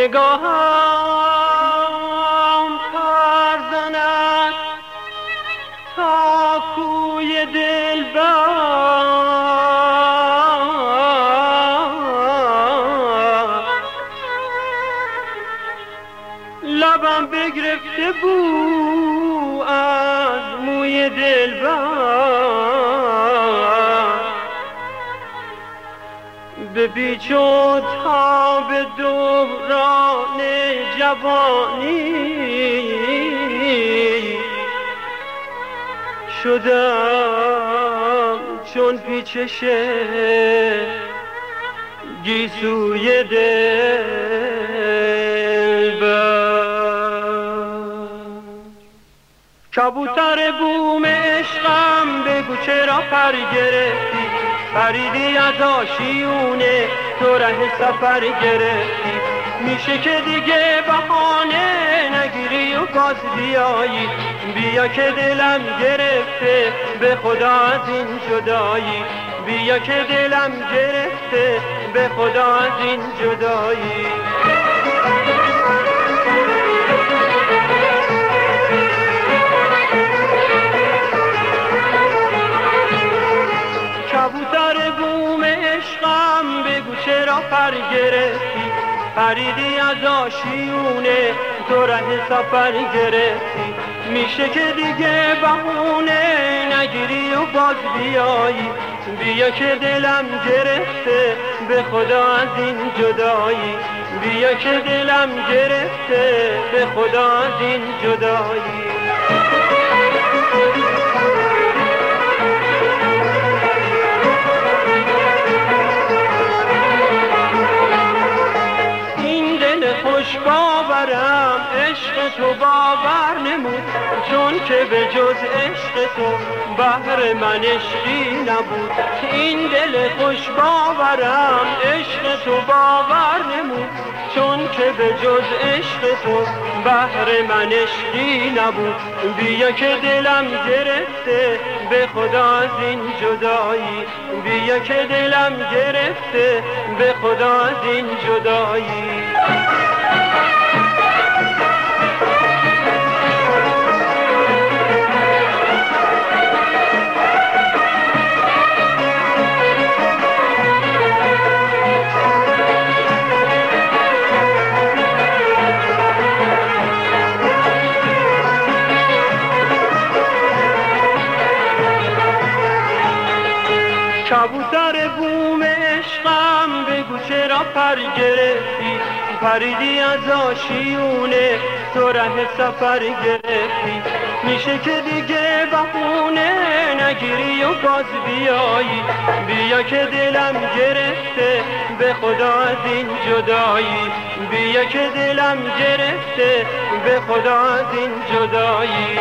نگاهم پر تا کوی دل لبم بگرفته بو از موی دل به بیچ و تاب دوران جوانی. شدم چون پیچش گیسوی دل کبوتر بوم عشقم بگو چرا پر گرفتی؟ پریدی از آشیونه تو ره سفر گرفتی. میشه که دیگه بهانه نگیری و باز بیایی. بیا که دلم گرفته به خدا از این جدایی. بیا که دلم گرفته به خدا از این جدایی. پریدی از آشیونه تو ره سفر گرفتی. میشه که دیگه بهونه نگیری و باز بیایی. بیا که دلم گرفته به خدا از این جدایی. بیا که دلم گرفته به خدا از این جدایی. خوش باورم عشق تو باور نمود. چون که به جز عشق تو بهر من عشقی نبود. این دل خوش باورم عشق تو باور نمود. چون که به جز عشق تو بهر من عشقی نبود. بیا که دلم گرفته به خدا از این جدایی. بیا که دلم گرفته به خدا از این جدایی. کبوتر بوم عشقم بگو چرا پر گرفتی. پریدی از آشیونه تو ره سفر گرفتی. میشه که دیگه بهونه نگیری و باز بیایی. بیا که دلم گرفته به خدا از این جدایی. بیا که دلم گرفته به خدا از این جدایی.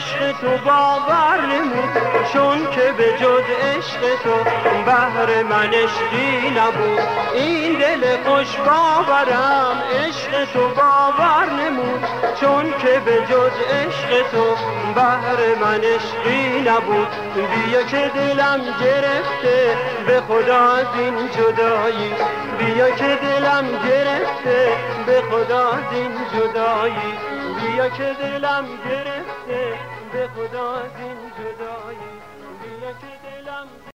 عشق تو باور نمود چون که به جز عشق تو بهر من عشقی نبود. این دل خوش باورم عشق تو باور نمود چون که به جز عشق تو بهر من عشقی نبود. بیا که دلم گرفته به خدا از این جدایی. بیا که دلم گرفته به خدا این جدایی. بیا که دلم گرفته به خدا این جدایی. بیا که دلم